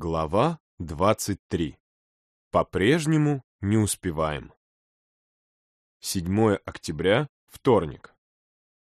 Глава 23. По-прежнему не успеваем. 7 октября, вторник.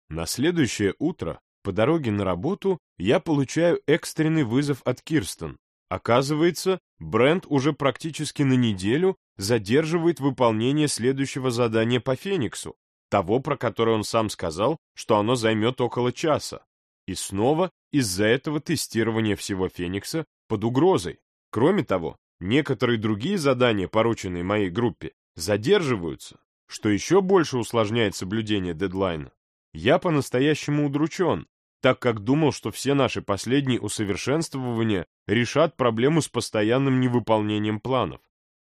На следующее утро, по дороге на работу, я получаю экстренный вызов от Кирстен. Оказывается, Брент уже практически на неделю задерживает выполнение следующего задания по Фениксу, того, про которое он сам сказал, что оно займет около часа. И снова из-за этого тестирование всего Феникса под угрозой. Кроме того, некоторые другие задания, порученные моей группе, задерживаются, что еще больше усложняет соблюдение дедлайна. Я по-настоящему удручен, так как думал, что все наши последние усовершенствования решат проблему с постоянным невыполнением планов.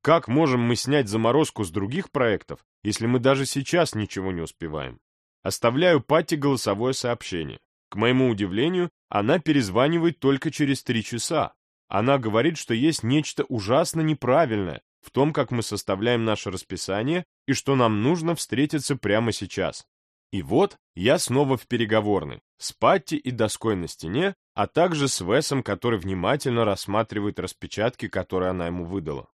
Как можем мы снять заморозку с других проектов, если мы даже сейчас ничего не успеваем? Оставляю Пати голосовое сообщение. К моему удивлению, она перезванивает только через три часа, она говорит, что есть нечто ужасно неправильное в том, как мы составляем наше расписание и что нам нужно встретиться прямо сейчас. И вот я снова в переговорной, с Патти и доской на стене, а также с Весом, который внимательно рассматривает распечатки, которые она ему выдала.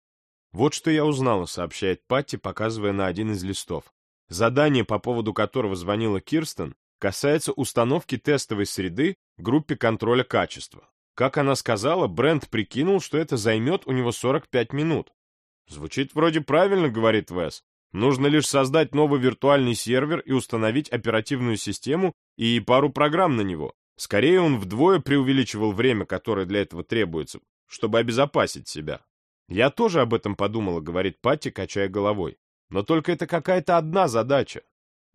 Вот что я узнала, сообщает Патти, показывая на один из листов. Задание, по поводу которого звонила Кирстен, касается установки тестовой среды в группе контроля качества. Как она сказала, Брент прикинул, что это займет у него 45 минут. Звучит вроде правильно, говорит Вес. Нужно лишь создать новый виртуальный сервер и установить оперативную систему и пару программ на него. Скорее, он вдвое преувеличивал время, которое для этого требуется, чтобы обезопасить себя. Я тоже об этом подумала, говорит Патти, качая головой. Но только это какая-то одна задача.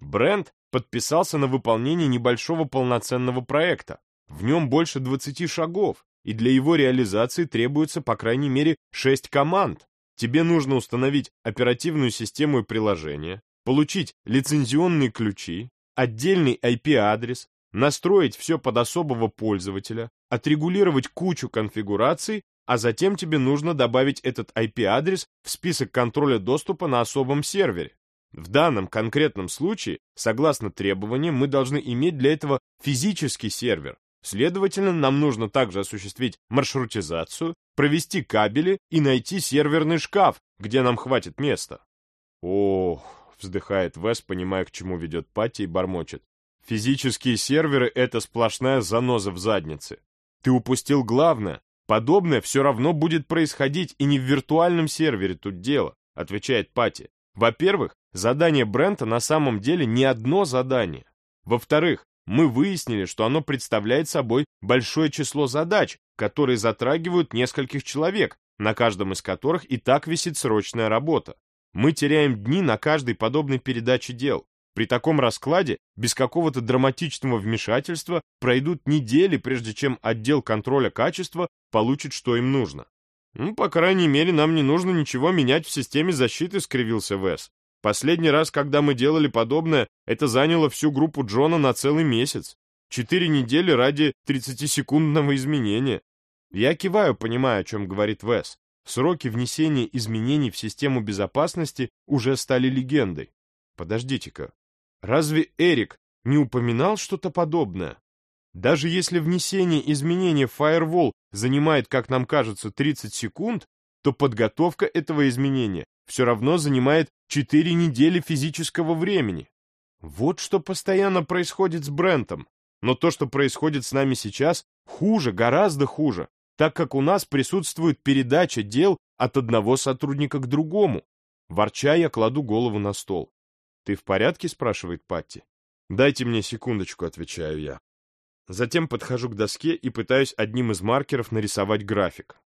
Брент подписался на выполнение небольшого полноценного проекта, в нем больше 20 шагов, и для его реализации требуется по крайней мере 6 команд. Тебе нужно установить оперативную систему и приложение, получить лицензионные ключи, отдельный IP-адрес, настроить все под особого пользователя, отрегулировать кучу конфигураций, а затем тебе нужно добавить этот IP-адрес в список контроля доступа на особом сервере. В данном конкретном случае, согласно требованиям, мы должны иметь для этого физический сервер, Следовательно, нам нужно также осуществить маршрутизацию, провести кабели и найти серверный шкаф, где нам хватит места. Ох, вздыхает Вес, понимая, к чему ведет Пати и бормочет. Физические серверы — это сплошная заноза в заднице. Ты упустил главное. Подобное все равно будет происходить и не в виртуальном сервере тут дело, отвечает Пати. Во-первых, задание Брента на самом деле не одно задание. Во-вторых, мы выяснили, что оно представляет собой большое число задач, которые затрагивают нескольких человек, на каждом из которых и так висит срочная работа. Мы теряем дни на каждой подобной передаче дел. При таком раскладе, без какого-то драматичного вмешательства, пройдут недели, прежде чем отдел контроля качества получит, что им нужно. «Ну, по крайней мере, нам не нужно ничего менять в системе защиты», — скривился Вес. Последний раз, когда мы делали подобное, это заняло всю группу Джона на целый месяц. Четыре недели ради 30-секундного изменения. Я киваю, понимая, о чем говорит Вес. Сроки внесения изменений в систему безопасности уже стали легендой. Подождите-ка, разве Эрик не упоминал что-то подобное? Даже если внесение изменения в Firewall занимает, как нам кажется, 30 секунд, то подготовка этого изменения все равно занимает 4 недели физического времени. Вот что постоянно происходит с Брентом. Но то, что происходит с нами сейчас, хуже, гораздо хуже, так как у нас присутствует передача дел от одного сотрудника к другому. Ворча, я кладу голову на стол. «Ты в порядке?» — спрашивает Патти. «Дайте мне секундочку», — отвечаю я. Затем подхожу к доске и пытаюсь одним из маркеров нарисовать график.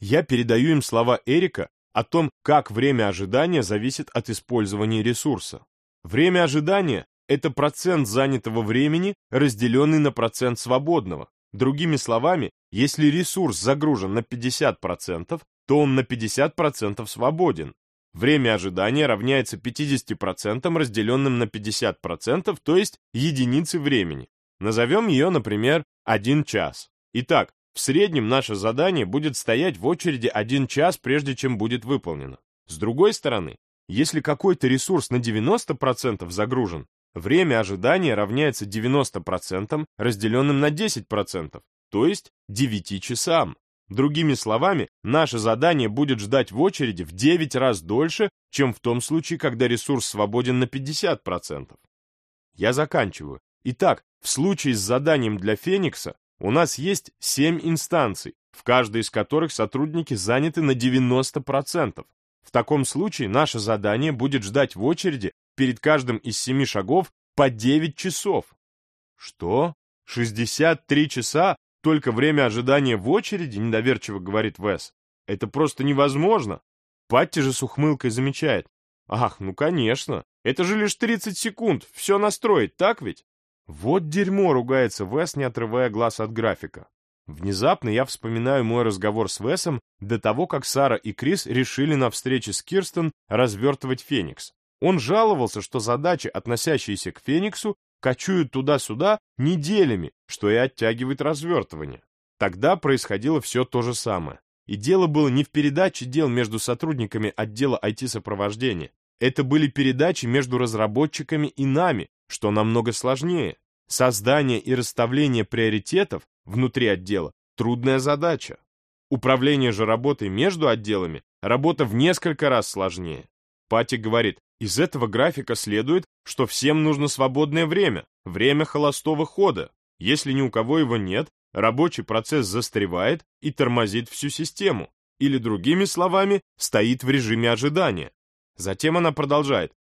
Я передаю им слова Эрика о том, как время ожидания зависит от использования ресурса. Время ожидания – это процент занятого времени, разделенный на процент свободного. Другими словами, если ресурс загружен на 50%, то он на 50% свободен. Время ожидания равняется 50% разделенным на 50%, то есть единице времени. Назовем ее, например, 1 час. Итак, в среднем наше задание будет стоять в очереди один час, прежде чем будет выполнено. С другой стороны, если какой-то ресурс на 90% загружен, время ожидания равняется 90% разделенным на 10%, то есть 9 часам. Другими словами, наше задание будет ждать в очереди в 9 раз дольше, чем в том случае, когда ресурс свободен на 50%. Я заканчиваю. Итак, в случае с заданием для Феникса у нас есть 7 инстанций, в каждой из которых сотрудники заняты на 90%. В таком случае наше задание будет ждать в очереди перед каждым из 7 шагов по 9 часов. Что? 63 часа только время ожидания в очереди, недоверчиво говорит Вес. Это просто невозможно. Патти же с ухмылкой замечает. Ах, ну конечно, это же лишь 30 секунд, все настроить, так ведь? Вот дерьмо, ругается Вес, не отрывая глаз от графика. Внезапно я вспоминаю мой разговор с Весом до того, как Сара и Крис решили на встрече с Кирстен развертывать Феникс. Он жаловался, что задачи, относящиеся к Фениксу, кочуют туда-сюда неделями, что и оттягивает развертывание. Тогда происходило все то же самое. И дело было не в передаче дел между сотрудниками отдела IT-сопровождения. Это были передачи между разработчиками и нами, что намного сложнее. Создание и расставление приоритетов внутри отдела – трудная задача. Управление же работой между отделами – работа в несколько раз сложнее. Пати говорит, из этого графика следует, что всем нужно свободное время, время холостого хода. Если ни у кого его нет, рабочий процесс застревает и тормозит всю систему, или, другими словами, стоит в режиме ожидания. Затем она продолжает.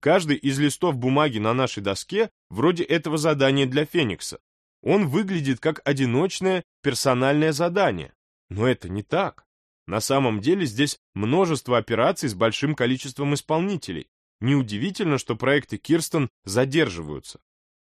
Каждый из листов бумаги на нашей доске вроде этого задания для Феникса. Он выглядит как одиночное персональное задание. Но это не так. На самом деле здесь множество операций с большим количеством исполнителей. Неудивительно, что проекты Кирстен задерживаются.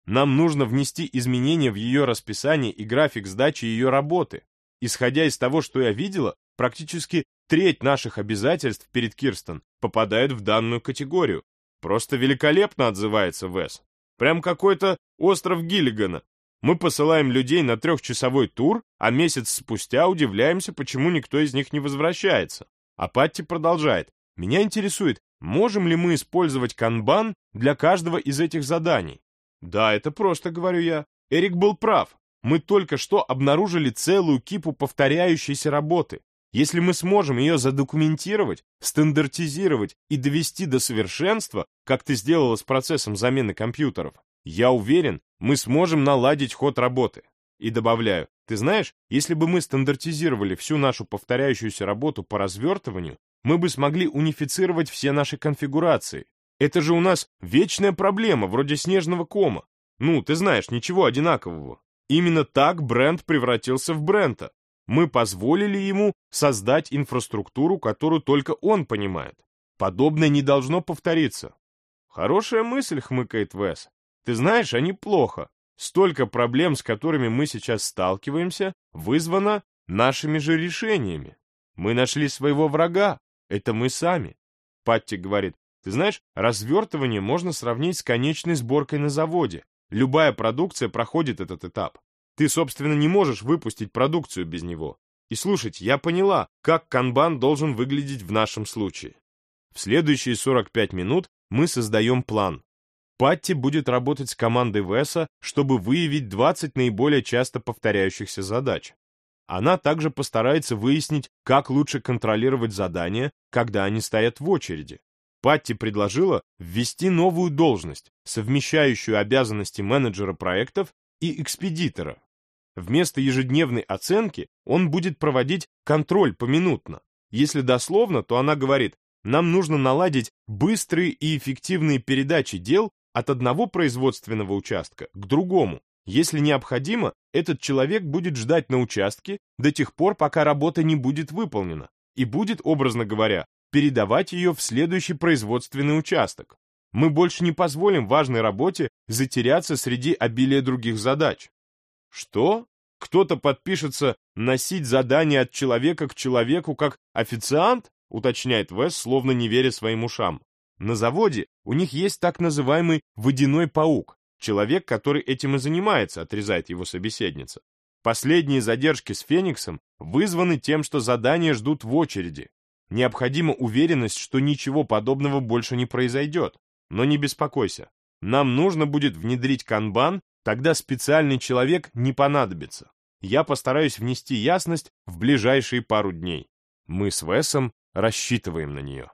Нам нужно внести изменения в ее расписание и график сдачи ее работы. Исходя из того, что я видела, практически треть наших обязательств перед Кирстен попадают в данную категорию. Просто великолепно отзывается Вес. Прям какой-то остров Гиллигана. Мы посылаем людей на трехчасовой тур, а месяц спустя удивляемся, почему никто из них не возвращается. А Патти продолжает. Меня интересует, Можем ли мы использовать канбан для каждого из этих заданий? Да, это просто, говорю я. Эрик был прав. Мы только что обнаружили целую кипу повторяющейся работы. Если мы сможем ее задокументировать, стандартизировать и довести до совершенства, как ты сделала с процессом замены компьютеров, я уверен, мы сможем наладить ход работы. И добавляю, ты знаешь, если бы мы стандартизировали всю нашу повторяющуюся работу по развертыванию, мы бы смогли унифицировать все наши конфигурации. Это же у нас вечная проблема, вроде снежного кома. Ну, ты знаешь, ничего одинакового. Именно так бренд превратился в бренда. Мы позволили ему создать инфраструктуру, которую только он понимает. Подобное не должно повториться. Хорошая мысль, хмыкает Вес. Ты знаешь, они плохо. Столько проблем, с которыми мы сейчас сталкиваемся, вызвано нашими же решениями. Мы нашли своего врага, это мы сами. Патти говорит, ты знаешь, развертывание можно сравнить с конечной сборкой на заводе. Любая продукция проходит этот этап. Ты, собственно, не можешь выпустить продукцию без него. И слушайте, я поняла, как канбан должен выглядеть в нашем случае. В следующие 45 минут мы создаем план. Патти будет работать с командой Веса, чтобы выявить 20 наиболее часто повторяющихся задач. Она также постарается выяснить, как лучше контролировать задания, когда они стоят в очереди. Патти предложила ввести новую должность, совмещающую обязанности менеджера проектов и экспедитора. Вместо ежедневной оценки он будет проводить контроль поминутно. Если дословно, то она говорит, нам нужно наладить быстрые и эффективные передачи дел от одного производственного участка к другому, если необходимо, этот человек будет ждать на участке до тех пор, пока работа не будет выполнена, и будет, образно говоря, передавать ее в следующий производственный участок. Мы больше не позволим важной работе затеряться среди обилия других задач. Что? Кто-то подпишется носить задание от человека к человеку как официант? Уточняет Вес, словно не веря своим ушам. На заводе у них есть так называемый водяной паук, Человек, который этим и занимается, отрезает его собеседница. Последние задержки с Фениксом вызваны тем, что задания ждут в очереди. Необходима уверенность, что ничего подобного больше не произойдет. Но не беспокойся. Нам нужно будет внедрить канбан, тогда специальный человек не понадобится. я постараюсь внести ясность в ближайшие пару дней. Мы с Весом рассчитываем на нее.